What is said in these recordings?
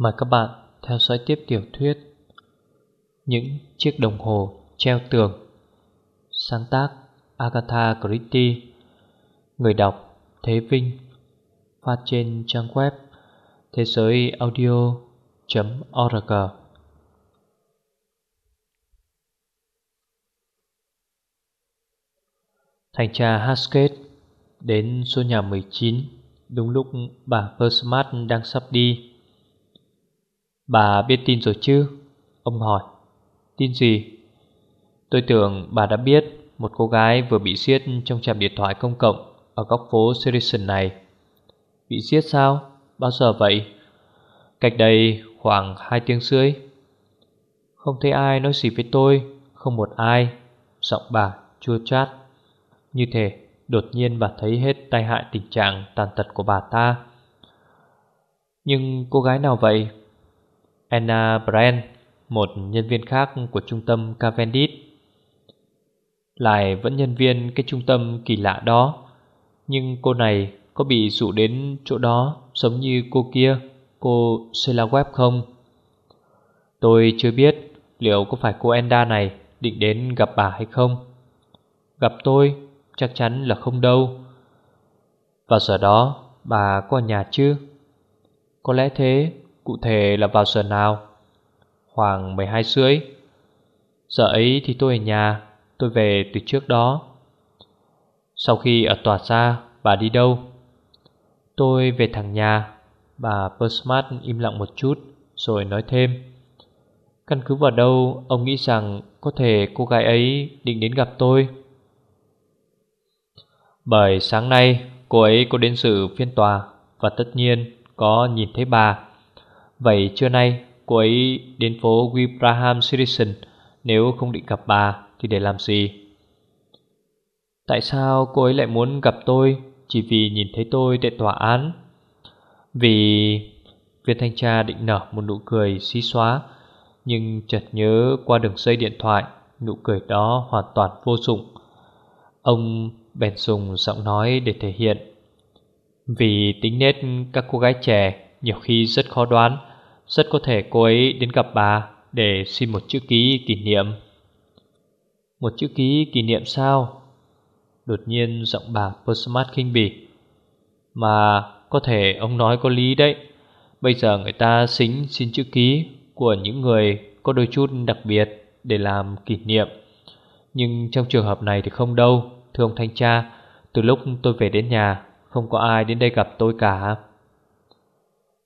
Mời các bạn theo dõi tiếp tiểu thuyết Những chiếc đồng hồ treo tường, Sáng tác Agatha Christie, Người đọc Thế Vinh, Phát trên trang web thế giới audio.org Thành tra Haskett đến số nhà 19 Đúng lúc bà Persmart đang sắp đi. Bà biết tin rồi chứ? Ông hỏi Tin gì? Tôi tưởng bà đã biết Một cô gái vừa bị giết trong trạm điện thoại công cộng Ở góc phố Sirison này Bị giết sao? Bao giờ vậy? Cách đây khoảng 2 tiếng rưỡi Không thấy ai nói gì với tôi, Không một ai Giọng bà chua chát Như thế đột nhiên bà thấy hết tai hại tình trạng tàn tật của bà ta Nhưng cô gái nào vậy? Anna Brand, một nhân viên khác của trung tâm Cavendish. Lại vẫn nhân viên cái trung tâm kỳ lạ đó, nhưng cô này có bị dụ đến chỗ đó giống như cô kia, cô Sheila Webb không? Tôi chưa biết liệu có phải cô Enda này định đến gặp bà hay không. Gặp tôi chắc chắn là không đâu. Và giờ đó bà có ở nhà chứ? Có lẽ thế Cụ thể là vào giờ nào? Khoảng 12 rưỡi. Giờ ấy thì tôi ở nhà, Tôi về từ trước đó. Sau khi ở tòa ra, Bà đi đâu? Tôi về thẳng nhà, Bà Persmart im lặng một chút Rồi nói thêm. Căn cứ vào đâu ông nghĩ rằng Có thể cô gái ấy định đến gặp tôi? Bởi sáng nay Cô ấy có đến sự phiên tòa Và tất nhiên có nhìn thấy bà. Vậy trưa nay, cô ấy đến phố Wibraham Citizen Nếu không định gặp bà, thì để làm gì? Tại sao cô ấy lại muốn gặp tôi? Chỉ vì nhìn thấy tôi tại tòa án. Vì viên thanh tra định nở một nụ cười xí xóa, Nhưng chợt nhớ qua đường dây điện thoại, Nụ cười đó hoàn toàn vô dụng. Ông bèn dùng giọng nói để thể hiện. Vì tính nết các cô gái trẻ nhiều khi rất khó đoán rất có thể cô ấy đến gặp bà Để xin một chữ ký kỷ niệm. Một chữ ký kỷ niệm sao? Đột nhiên giọng bà Postmart khinh bỉ. Mà có thể ông nói có lý đấy. Bây giờ người ta xính xin chữ ký Của những người có đôi chút đặc biệt Để làm kỷ niệm. Nhưng trong trường hợp này thì không đâu, Thưa ông thanh tra. Từ lúc tôi về đến nhà, Không có ai đến đây gặp tôi cả.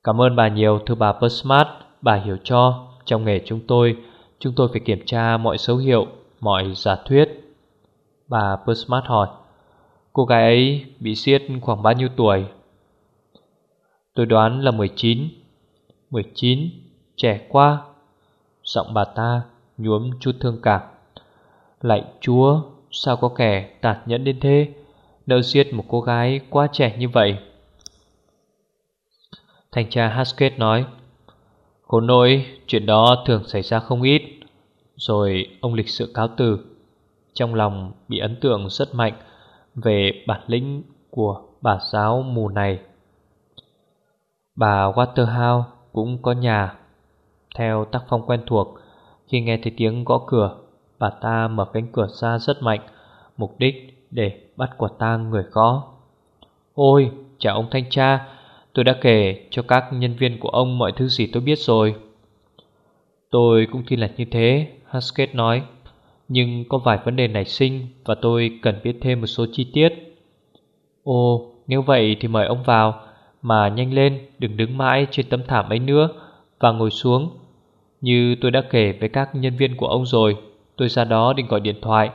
Cảm ơn bà nhiều, thưa bà Persmart Bà hiểu cho, Trong nghề chúng tôi Chúng tôi phải kiểm tra mọi dấu hiệu, Mọi giả thuyết. Bà Persmart hỏi, Cô gái ấy bị giết khoảng bao nhiêu tuổi? Tôi đoán là 19 19 Trẻ quá. Giọng bà ta nhuốm chút thương cảm. Lạy chúa, Sao có kẻ tàn nhẫn đến thế? Đâu giết một cô gái quá trẻ như vậy? Thanh tra Haskett nói, Khốn nỗi, chuyện đó thường xảy ra không ít, Rồi ông lịch sự cáo từ. Trong lòng bị ấn tượng rất mạnh Về bản lĩnh của bà giáo mù này. Bà Waterhouse cũng có nhà, Theo tác phong quen thuộc. Khi nghe thấy tiếng gõ cửa, Bà ta mở cánh cửa ra rất mạnh, Mục đích để bắt quả tang người gõ. Ôi, chào ông thanh tra Tôi đã kể cho các nhân viên của ông mọi thứ gì tôi biết rồi. Tôi cũng tin là như thế Haskett nói. Nhưng có vài vấn đề nảy sinh Và tôi cần biết thêm một số chi tiết. Ồ nếu vậy thì mời ông vào Mà nhanh lên đừng đứng mãi trên tấm thảm ấy nữa Và ngồi xuống. Như tôi đã kể với các nhân viên của ông rồi Tôi ra đó định gọi điện thoại.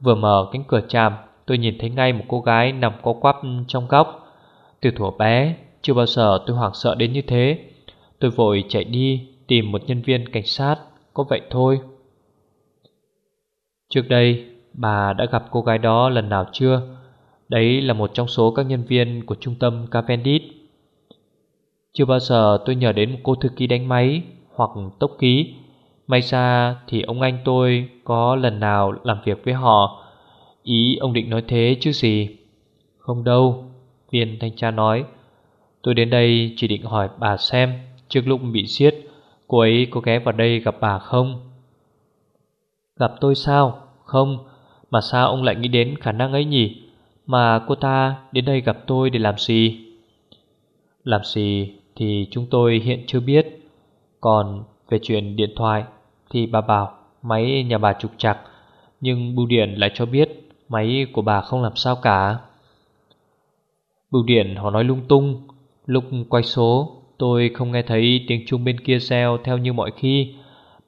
Vừa mở cánh cửa chàm, Tôi nhìn thấy ngay một cô gái nằm co quắp trong góc. Từ thuở bé chưa bao giờ tôi hoảng sợ đến như thế. Tôi vội chạy đi tìm một nhân viên cảnh sát, Có vậy thôi. Trước đây, bà đã gặp cô gái đó lần nào chưa? Đấy là một trong số các nhân viên của trung tâm Cavendish. Chưa bao giờ tôi nhờ đến một cô thư ký đánh máy Hoặc tốc ký. May ra thì ông anh tôi có lần nào làm việc với họ. Ý ông định nói thế chứ gì? Không đâu, Viên thanh tra nói. Tôi đến đây chỉ định hỏi bà xem trước lúc bị giết, Cô ấy có ghé vào đây gặp bà không? Gặp tôi sao? Không Mà sao ông lại nghĩ đến khả năng ấy nhỉ? Mà cô ta đến đây gặp tôi để làm gì? Làm gì thì chúng tôi hiện chưa biết Còn về chuyện điện thoại Thì bà bảo máy nhà bà trục chặt Nhưng bưu điện lại cho biết Máy của bà không làm sao cả Bưu điện họ nói lung tung Lúc quay số, Tôi không nghe thấy tiếng chuông bên kia reo theo như mọi khi,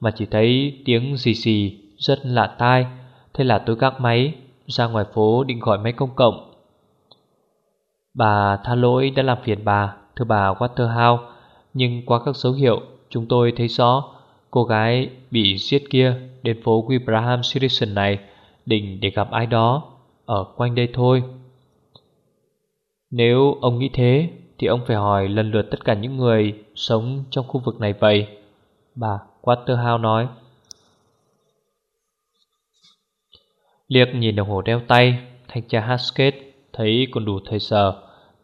Mà chỉ thấy tiếng gì gì rất lạ tai. Thế là tôi gác máy, Ra ngoài phố định gọi máy công cộng. Bà tha lỗi đã làm phiền bà, Thưa bà Waterhouse, Nhưng qua các dấu hiệu, Chúng tôi thấy rõ, Cô gái bị giết kia Đến phố Wibraham Citizen này, Định để gặp ai đó, Ở quanh đây thôi. Nếu ông nghĩ thế thì ông phải hỏi lần lượt tất cả những người Sống trong khu vực này vậy. Bà Waterhouse nói. Liệt nhìn đồng hồ đeo tay, Thanh tra Haskett thấy còn đủ thời giờ,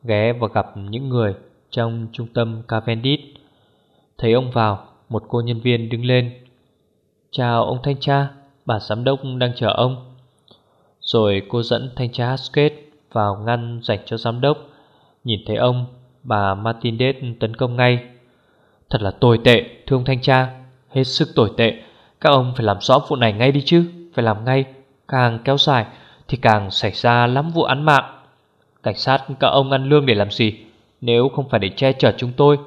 Ghé và gặp những người Trong trung tâm Cavendish. Thấy ông vào, Một cô nhân viên đứng lên. Chào ông thanh tra, Bà giám đốc đang chờ ông. Rồi cô dẫn thanh tra Haskett Vào ngăn dành cho giám đốc. Nhìn thấy ông Bà Martinez tấn công ngay. Thật là tồi tệ, thưa ông thanh tra. Hết sức tồi tệ. Các ông phải làm rõ vụ này ngay đi chứ. Phải làm ngay. Càng kéo dài thì càng xảy ra lắm vụ án mạng. Cảnh sát các ông ăn lương để làm gì? Nếu không phải để che chở chúng tôi,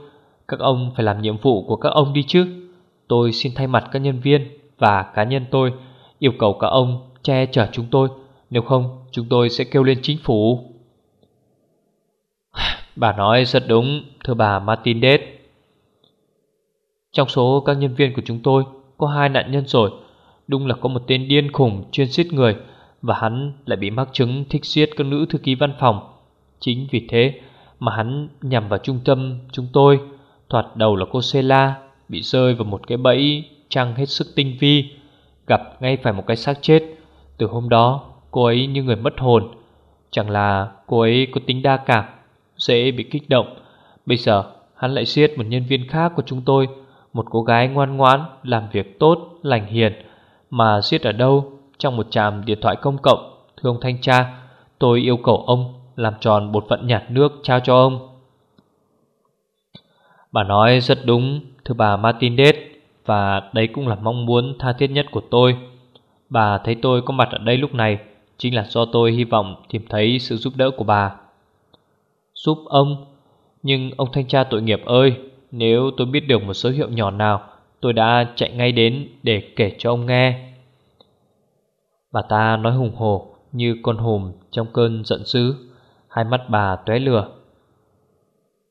Các ông phải làm nhiệm vụ của các ông đi chứ. Tôi xin thay mặt các nhân viên Và cá nhân tôi Yêu cầu các ông che chở chúng tôi. Nếu không, chúng tôi sẽ kêu lên chính phủ. Bà nói rất đúng, Thưa bà Martinez. Trong số các nhân viên của chúng tôi, Có hai nạn nhân rồi. Đúng là có một tên điên khủng chuyên giết người Và hắn lại bị mắc chứng thích giết các nữ thư ký văn phòng. Chính vì thế mà hắn nhằm vào trung tâm chúng tôi, Thoạt đầu là cô Sela Bị rơi vào một cái bẫy trăng hết sức tinh vi, Gặp ngay phải một cái xác chết. Từ hôm đó, cô ấy như người mất hồn. Chẳng là cô ấy có tính đa cảm. Dễ bị kích động. Bây giờ hắn lại giết một nhân viên khác của chúng tôi Một cô gái ngoan ngoãn Làm việc tốt, lành hiền. Mà giết ở đâu? Trong một trạm điện thoại công cộng. Thưa ông thanh tra Tôi yêu cầu ông làm tròn bột phận nhạt nước trao cho ông. Bà nói rất đúng Thưa bà Martinez Và đấy cũng là mong muốn tha thiết nhất của tôi. Bà thấy tôi có mặt ở đây lúc này Chính là do tôi hy vọng tìm thấy sự giúp đỡ của bà. Giúp ông. Nhưng ông thanh tra tội nghiệp ơi Nếu tôi biết được một số hiệu nhỏ nào Tôi đã chạy ngay đến để kể cho ông nghe. Bà ta nói hùng hổ như con hùm trong cơn giận dữ. Hai mắt bà tóe lửa.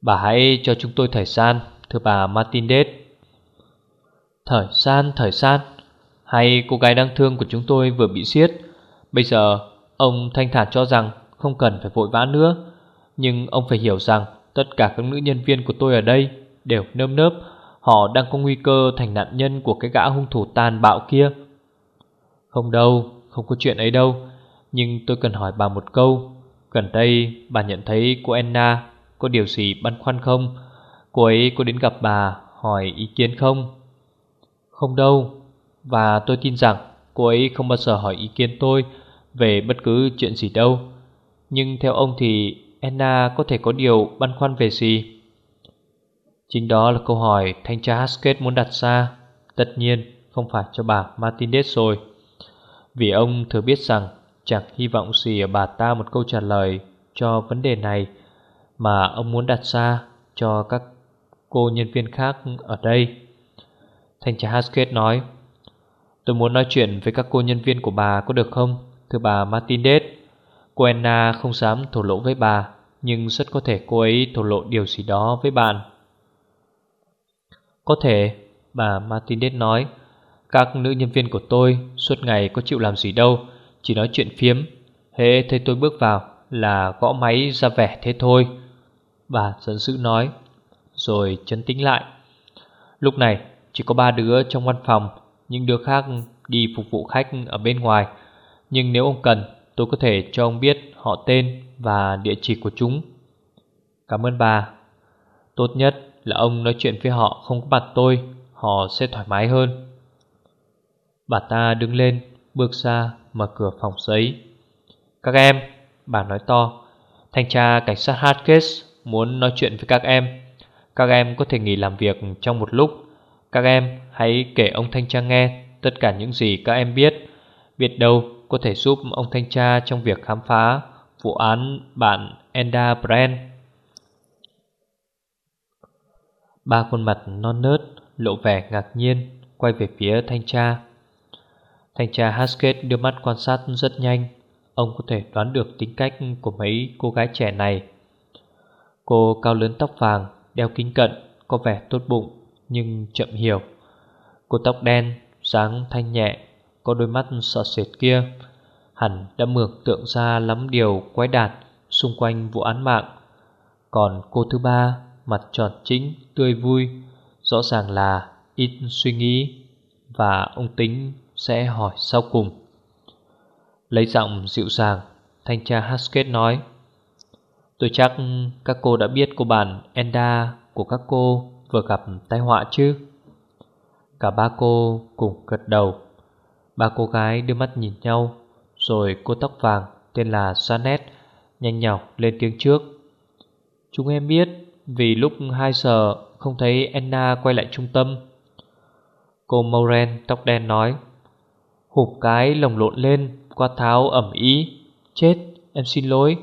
Bà hãy cho chúng tôi thời gian Thưa bà Martinez. Thời gian, thời gian. Hay cô gái đang thương của chúng tôi vừa bị giết. Bây giờ ông thanh thản cho rằng Không cần phải vội vã nữa. Nhưng ông phải hiểu rằng Tất cả các nữ nhân viên của tôi ở đây Đều nơm nớp. Họ đang có nguy cơ thành nạn nhân của cái gã hung thủ tàn bạo kia. Không đâu, không có chuyện ấy đâu. Nhưng tôi cần hỏi bà một câu. Gần đây bà nhận thấy cô Anna có điều gì băn khoăn không? Cô ấy có đến gặp bà hỏi ý kiến không? Không đâu. Và tôi tin rằng cô ấy không bao giờ hỏi ý kiến tôi về bất cứ chuyện gì đâu. Nhưng theo ông thì Anna có thể có điều băn khoăn về gì? Chính đó là câu hỏi thanh tra Haskett muốn đặt ra Tất nhiên, không phải cho bà Martinez rồi Vì ông thừa biết rằng chẳng hy vọng gì ở bà ta một câu trả lời cho vấn đề này Mà ông muốn đặt ra cho các cô nhân viên khác ở đây Thanh tra Haskett nói, Tôi muốn nói chuyện với các cô nhân viên của bà có được không? Thưa bà Martinez Cô Anna à, không dám thổ lộ với bà, Nhưng rất có thể cô ấy thổ lộ điều gì đó với bạn. Có thể, Bà Martinez nói, Các nữ nhân viên của tôi Suốt ngày có chịu làm gì đâu, Chỉ nói chuyện phiếm. Hễ thấy tôi bước vào Là gõ máy ra vẻ thế thôi. Bà giận dữ nói, Rồi chấn tĩnh lại. Lúc này, chỉ có ba đứa trong văn phòng, Những đứa khác đi phục vụ khách ở bên ngoài. Nhưng nếu ông cần Tôi có thể cho ông biết họ tên Và địa chỉ của chúng. Cảm ơn bà. Tốt nhất là ông nói chuyện với họ không có mặt tôi, Họ sẽ thoải mái hơn. Bà ta đứng lên, Bước ra mở cửa phòng giấy. Các em, Bà nói to, Thanh tra cảnh sát Hardcase muốn nói chuyện với các em. Các em có thể nghỉ làm việc trong một lúc. Các em hãy kể ông thanh tra nghe Tất cả những gì các em biết. Biết đâu có thể giúp ông thanh tra trong việc khám phá vụ án bạn Enda Brand. Ba khuôn mặt non nớt lộ vẻ ngạc nhiên quay về phía thanh tra. Thanh tra Haskett đưa mắt quan sát rất nhanh, ông có thể đoán được tính cách của mấy cô gái trẻ này. Cô cao lớn tóc vàng, đeo kính cận, có vẻ tốt bụng nhưng chậm hiểu. Cô tóc đen, dáng thanh nhẹ, có đôi mắt sợ sệt kia. Hẳn đã mường tượng ra lắm điều quái đạt Xung quanh vụ án mạng. Còn cô thứ ba Mặt tròn chính, tươi vui Rõ ràng là ít suy nghĩ Và ông tính sẽ hỏi sau cùng. Lấy giọng dịu dàng Thanh tra Haskett nói Tôi chắc các cô đã biết cô bạn Enda của các cô vừa gặp tai họa chứ? Cả ba cô cùng gật đầu. Ba cô gái đưa mắt nhìn nhau, Rồi cô tóc vàng tên là Janet Nhanh nhọc lên tiếng trước. Chúng em biết Vì lúc 2 giờ không thấy Anna quay lại trung tâm. Cô Moren tóc đen nói Hụp cái lồng lộn lên, Qua tháo ẩm ý. Chết, em xin lỗi.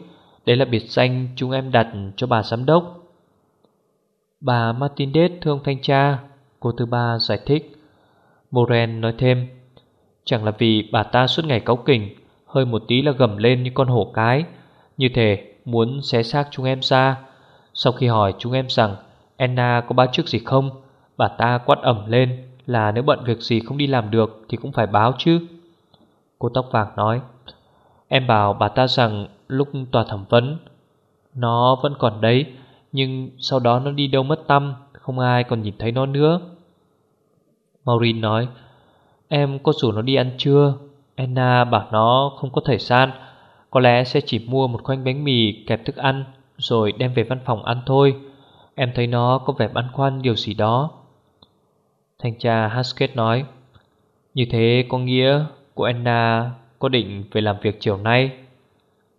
Đấy là biệt danh chúng em đặt cho bà giám đốc. Bà Martinez thương thanh tra. Cô thứ ba giải thích. Moren nói thêm Chẳng là vì bà ta suốt ngày cáu kỉnh, Hơi một tí là gầm lên như con hổ cái. Như thể muốn xé xác chúng em ra. Sau khi hỏi chúng em rằng, Anna có báo trước gì không? Bà ta quát ẩm lên Là nếu bận việc gì không đi làm được Thì cũng phải báo chứ. Cô tóc vàng nói, Em bảo bà ta rằng lúc tòa thẩm vấn, Nó vẫn còn đấy, Nhưng sau đó nó đi đâu mất tâm Không ai còn nhìn thấy nó nữa. Maureen nói Em có rủ nó đi ăn trưa. Anna bảo nó không có thời gian. Có lẽ sẽ chỉ mua một khoanh bánh mì kẹp thức ăn Rồi đem về văn phòng ăn thôi. Em thấy nó có vẻ băn khoăn điều gì đó. Thanh tra Haskett nói Như thế có nghĩa của Anna có định về làm việc chiều nay.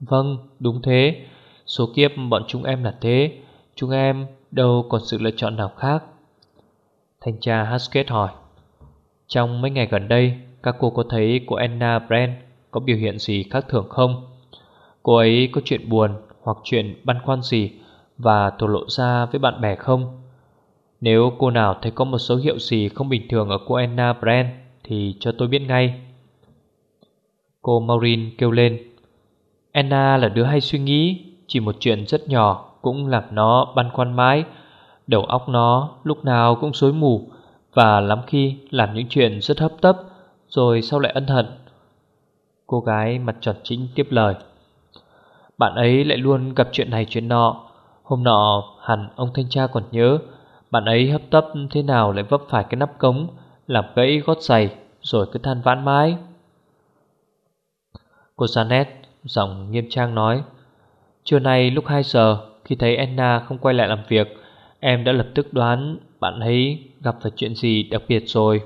Vâng, đúng thế. Số kiếp bọn chúng em là thế. Chúng em đâu còn sự lựa chọn nào khác. Thanh tra Haskett hỏi trong mấy ngày gần đây, Các cô có thấy cô Anna Brand Có biểu hiện gì khác thường không? Cô ấy có chuyện buồn Hoặc chuyện băn khoăn gì Và thổ lộ ra với bạn bè không? Nếu cô nào thấy có một dấu hiệu gì Không bình thường ở cô Anna Brand Thì cho tôi biết ngay. Cô Maureen kêu lên. Anna là đứa hay suy nghĩ, Chỉ một chuyện rất nhỏ Cũng làm nó băn khoăn mãi. Đầu óc nó lúc nào cũng rối mù và lắm khi làm những chuyện rất hấp tấp, Rồi sau lại ân hận. Cô gái mặt tròn chính tiếp lời. Bạn ấy lại luôn gặp chuyện này chuyện nọ. Hôm nọ, hẳn ông thanh tra còn nhớ, Bạn ấy hấp tấp thế nào lại vấp phải cái nắp cống, Làm gãy gót giày, Rồi cứ than vãn mãi. Cô Janet giọng nghiêm trang nói, Trưa nay lúc 2 giờ, Khi thấy Anna không quay lại làm việc, Em đã lập tức đoán bạn ấy gặp phải chuyện gì đặc biệt rồi?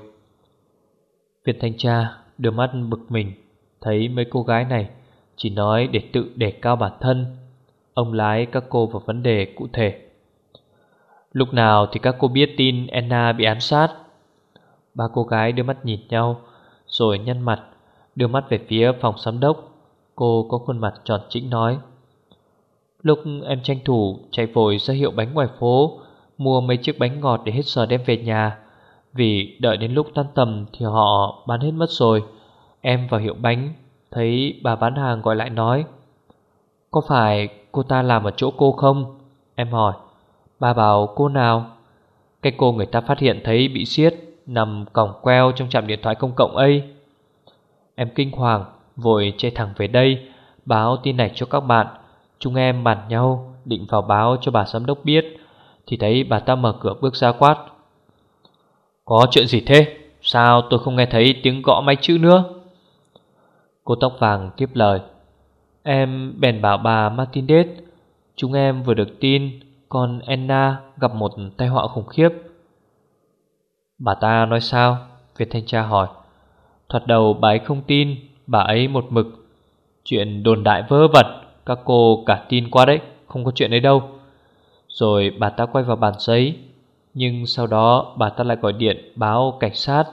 Việt thanh tra đưa mắt bực mình, Thấy mấy cô gái này Chỉ nói để tự đề cao bản thân. Ông lái các cô vào vấn đề cụ thể. Lúc nào thì các cô biết tin Anna bị ám sát? Ba cô gái đưa mắt nhìn nhau, Rồi nhăn mặt, Đưa mắt về phía phòng giám đốc. Cô có khuôn mặt tròn chỉnh nói, Lúc em tranh thủ chạy vội ra hiệu bánh ngoài phố Mua mấy chiếc bánh ngọt để hết giờ đem về nhà. Vì đợi đến lúc tan tầm Thì họ bán hết mất rồi. Em vào hiệu bánh, Thấy bà bán hàng gọi lại nói, Có phải cô ta làm ở chỗ cô không? Em hỏi. Bà bảo, cô nào? Cái cô người ta phát hiện thấy bị siết Nằm còng queo trong trạm điện thoại công cộng ấy. Em kinh hoàng, Vội chạy thẳng về đây, Báo tin này cho các bạn. Chúng em bàn nhau, Định vào báo cho bà giám đốc biết thì thấy bà ta mở cửa bước ra quát. Có chuyện gì thế? Sao tôi không nghe thấy tiếng gõ máy chữ nữa? Cô tóc vàng tiếp lời. Em bèn bảo bà Martinez, Chúng em vừa được tin Còn Anna gặp một tai họa khủng khiếp. Bà ta nói sao? Việt thanh tra hỏi. Thoạt đầu bà ấy không tin, Bà ấy một mực. Chuyện đồn đại vớ vẩn, Các cô cả tin quá đấy, Không có chuyện đấy đâu. Rồi bà ta quay vào bàn giấy. Nhưng sau đó bà ta lại gọi điện báo cảnh sát.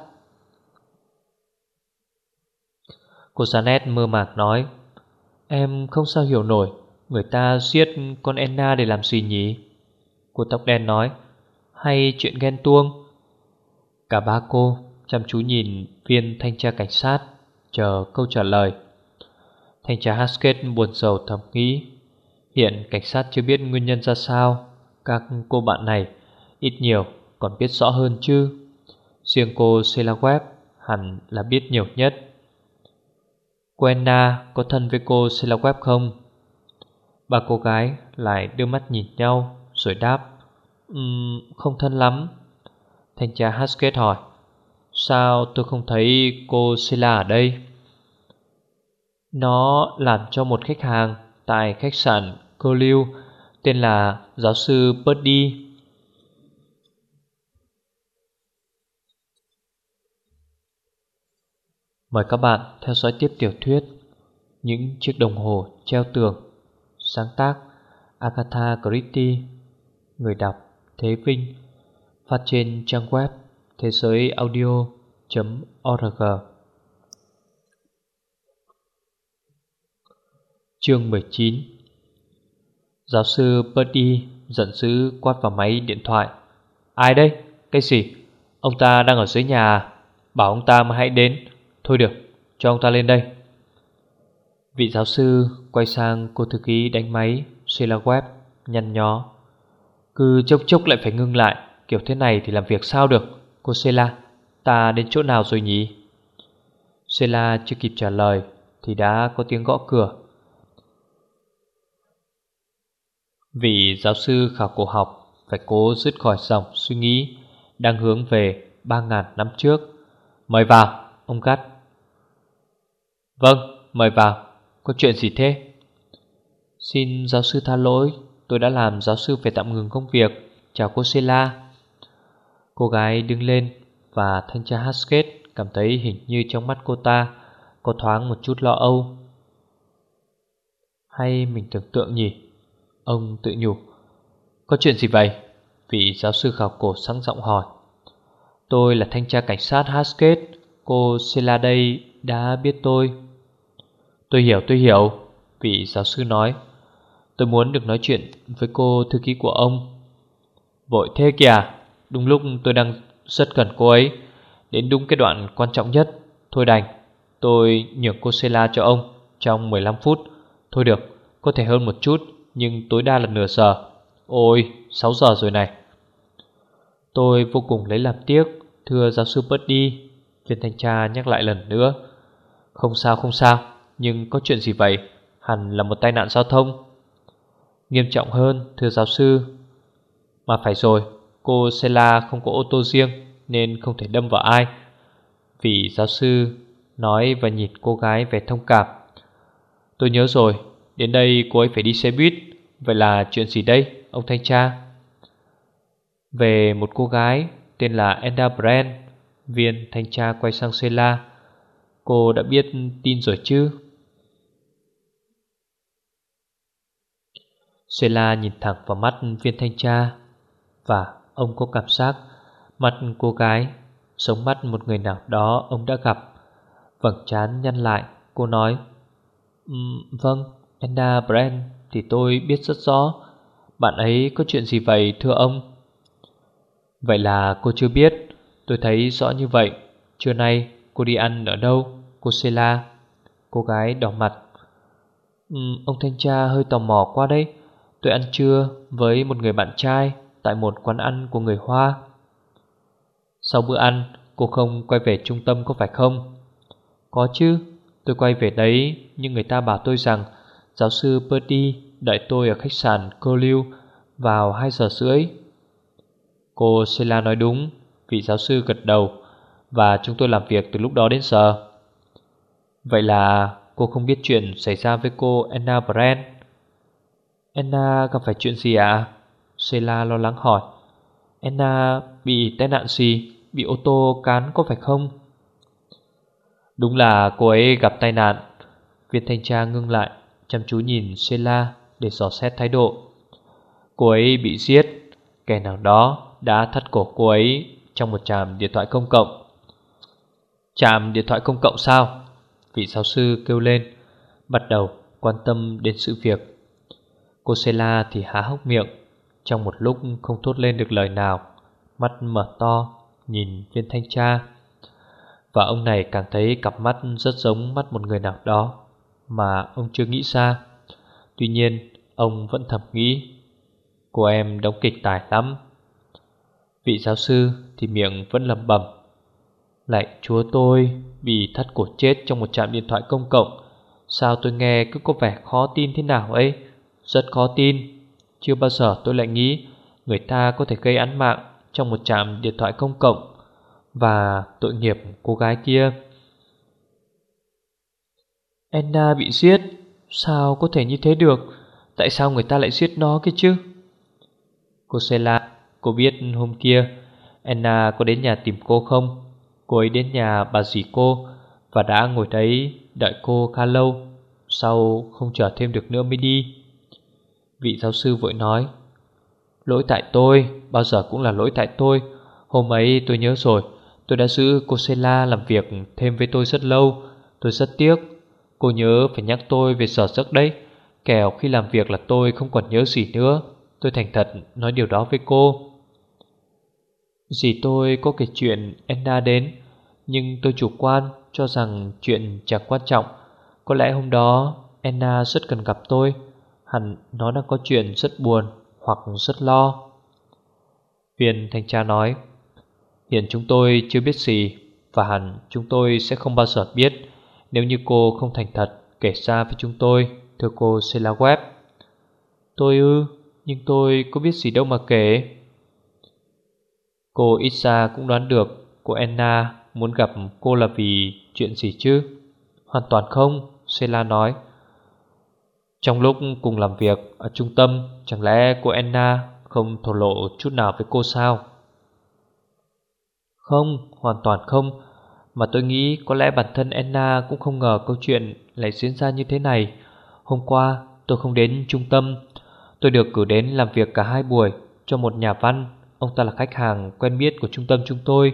Cô Janet mơ mạc nói, Em không sao hiểu nổi, Người ta giết con Anna để làm gì nhỉ? Cô tóc đen nói, Hay chuyện ghen tuông. Cả ba cô chăm chú nhìn viên thanh tra cảnh sát, Chờ câu trả lời. Thanh tra Haskett buồn rầu thầm nghĩ Hiện cảnh sát chưa biết nguyên nhân ra sao Các cô bạn này ít nhiều còn biết rõ hơn chứ Riêng cô Selaweb hẳn là biết nhiều nhất Quenna có thân với cô Selaweb không? Ba cô gái lại đưa mắt nhìn nhau rồi đáp um, Không thân lắm Thanh tra Haskett hỏi Sao tôi không thấy cô Sela ở đây? Nó làm cho một khách hàng tại khách sạn Cô Lưu, tên là giáo sư Purdy. Mời các bạn theo dõi tiếp tiểu thuyết Những chiếc đồng hồ treo tường, Sáng tác Agatha Christie, Người đọc Thế Vinh, Phát trên trang web thế giới audio.org Chương 19 Giáo sư Purdy giận dữ quát vào máy điện thoại. Ai đây? Cái gì? Ông ta đang ở dưới nhà. Bảo ông ta mà hãy đến. Thôi được, cho ông ta lên đây. Vị giáo sư quay sang cô thư ký đánh máy Sheila Webb nhăn nhó. Cứ chốc chốc lại phải ngưng lại. Kiểu thế này thì làm việc sao được? Cô Sheila, ta đến chỗ nào rồi nhỉ? Sheila chưa kịp trả lời Thì đã có tiếng gõ cửa. Vị giáo sư khảo cổ học Phải cố dứt khỏi dòng suy nghĩ Đang hướng về 3.000 năm trước. Mời vào, ông Gắt. Vâng, mời vào. Có chuyện gì thế? Xin giáo sư tha lỗi Tôi đã làm giáo sư phải tạm ngừng công việc. Chào cô Sela. Cô gái đứng lên Và thanh tra Haskett cảm thấy hình như trong mắt cô ta Có thoáng một chút lo âu. Hay mình tưởng tượng nhỉ? Ông tự nhủ. Có chuyện gì vậy? Vị giáo sư khảo cổ sáng giọng hỏi. Tôi là thanh tra cảnh sát Haskett. Cô Sheila đây đã biết tôi. Tôi hiểu tôi hiểu, Vị giáo sư nói. Tôi muốn được nói chuyện với cô thư ký của ông. Vội thế kìa. Đúng lúc tôi đang rất cần cô ấy. Đến đúng cái đoạn quan trọng nhất. Thôi đành, Tôi nhường cô Sela cho ông Trong 15 phút. Thôi được, Có thể hơn một chút. Nhưng tối đa là nửa giờ. Ôi 6 giờ rồi này. Tôi vô cùng lấy làm tiếc, Thưa giáo sư Purdy Viên thanh tra nhắc lại lần nữa. Không sao không sao, Nhưng có chuyện gì vậy? Hẳn là một tai nạn giao thông. Nghiêm trọng hơn, thưa giáo sư. Mà phải rồi, Cô Sela không có ô tô riêng, Nên không thể đâm vào ai. Vì giáo sư nói và nhìn cô gái vẻ thông cảm. Tôi nhớ rồi Đến đây cô ấy phải đi xe buýt. Vậy là chuyện gì đây ông thanh tra? Về một cô gái tên là Enda Brand Viên thanh tra quay sang Sela Cô đã biết tin rồi chứ? Sela nhìn thẳng vào mắt viên thanh tra Và ông có cảm giác Mặt cô gái Sống mắt một người nào đó ông đã gặp. Vầng trán nhăn lại Cô nói um, Vâng, Enda Brand Thì tôi biết rất rõ. Bạn ấy có chuyện gì vậy thưa ông? Vậy là cô chưa biết. Tôi thấy rõ như vậy. Trưa nay cô đi ăn ở đâu? Cô Sela. Cô gái đỏ mặt. Ừ, Ông thanh tra hơi tò mò quá đấy. Tôi ăn trưa với một người bạn trai Tại một quán ăn của người Hoa. Sau bữa ăn Cô không quay về trung tâm có phải không? Có chứ Tôi quay về đấy Nhưng người ta bảo tôi rằng Giáo sư Purdy đợi tôi ở khách sạn Cô Lưu Vào 2 giờ rưỡi. Cô Sela nói đúng, Vị giáo sư gật đầu, Và chúng tôi làm việc từ lúc đó đến giờ. Vậy là cô không biết chuyện xảy ra với cô Anna Brand. Anna gặp phải chuyện gì ạ? À? Sela lo lắng hỏi. Anna bị tai nạn gì? Bị ô tô cán có phải không? Đúng là cô ấy gặp tai nạn. Viên thanh tra ngưng lại. Chăm chú nhìn Sela để dò xét thái độ. Cô ấy bị giết. Kẻ nào đó đã thắt cổ cô ấy Trong một trạm điện thoại công cộng. Trạm điện thoại công cộng sao? Vị giáo sư kêu lên, Bắt đầu quan tâm đến sự việc. Cô Sela thì há hốc miệng, Trong một lúc không thốt lên được lời nào, Mắt mở to, Nhìn viên thanh tra. Và ông này càng thấy cặp mắt rất giống mắt một người nào đó. Mà ông chưa nghĩ ra. Tuy nhiên ông vẫn thầm nghĩ Cô em đóng kịch tài lắm. Vị giáo sư thì miệng vẫn lầm bẩm, Lại chúa tôi bị thắt cổ chết trong một trạm điện thoại công cộng Sao tôi nghe cứ có vẻ khó tin thế nào ấy? Rất khó tin. Chưa bao giờ tôi lại nghĩ Người ta có thể gây án mạng Trong một trạm điện thoại công cộng Và tội nghiệp cô gái kia. Anna bị giết. Sao có thể như thế được? Tại sao người ta lại giết nó kia chứ? Cô Sela Cô biết hôm kia Anna có đến nhà tìm cô không? Cô ấy đến nhà bà dì cô Và đã ngồi đấy đợi cô khá lâu. Sau không chờ thêm được nữa mới đi. Vị giáo sư vội nói, Lỗi tại tôi, Bao giờ cũng là lỗi tại tôi. Hôm ấy tôi nhớ rồi, Tôi đã giữ cô Sela làm việc thêm với tôi rất lâu. Tôi rất tiếc Cô nhớ phải nhắc tôi về sở giấc đấy. Kẻo khi làm việc là tôi không còn nhớ gì nữa. Tôi thành thật nói điều đó với cô. Dì tôi có kể chuyện Anna đến, Nhưng tôi chủ quan cho rằng chuyện chẳng quan trọng. Có lẽ hôm đó Anna rất cần gặp tôi. Hẳn nó đang có chuyện rất buồn hoặc rất lo. Viên thanh tra nói, Hiện chúng tôi chưa biết gì Và hẳn chúng tôi sẽ không bao giờ biết. Nếu như cô không thành thật kể ra với chúng tôi Thưa cô Sela Web Tôi ư Nhưng tôi có biết gì đâu mà kể. Cô ít ra cũng đoán được Cô Anna muốn gặp cô là vì chuyện gì chứ? Hoàn toàn không Sela nói. Trong lúc cùng làm việc ở trung tâm Chẳng lẽ cô Anna không thổ lộ chút nào với cô sao? Không, hoàn toàn không. Mà tôi nghĩ có lẽ bản thân Anna cũng không ngờ câu chuyện lại diễn ra như thế này. Hôm qua, tôi không đến trung tâm. Tôi được cử đến làm việc cả hai buổi Cho một nhà văn. Ông ta là khách hàng quen biết của trung tâm chúng tôi.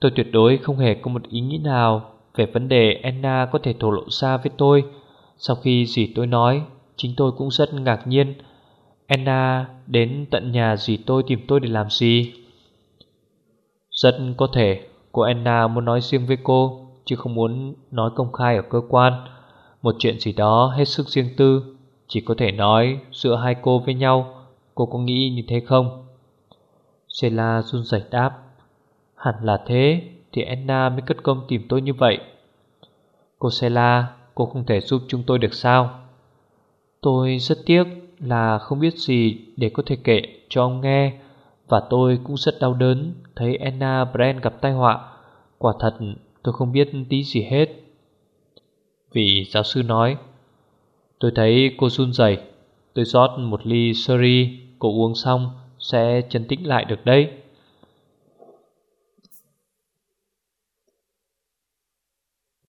Tôi tuyệt đối không hề có một ý nghĩ nào Về vấn đề Anna có thể thổ lộ ra với tôi. Sau khi dì tôi nói, Chính tôi cũng rất ngạc nhiên. Anna đến tận nhà dì tôi tìm tôi để làm gì? Rất có thể. Cô Anna muốn nói riêng với cô, Chứ không muốn nói công khai ở cơ quan. Một chuyện gì đó hết sức riêng tư, Chỉ có thể nói giữa hai cô với nhau. Cô có nghĩ như thế không? Sheila run rẩy đáp, Hẳn là thế, Thì Anna mới cất công tìm tôi như vậy. Cô Sheila, Cô không thể giúp chúng tôi được sao? Tôi rất tiếc là không biết gì để có thể kể cho ông nghe. Và tôi cũng rất đau đớn Thấy Anna Brand gặp tai họa. Quả thật, tôi không biết tí gì hết. Vị giáo sư nói, Tôi thấy cô run rẩy. Tôi rót một ly sherry, Cô uống xong sẽ chân tĩnh lại được đấy.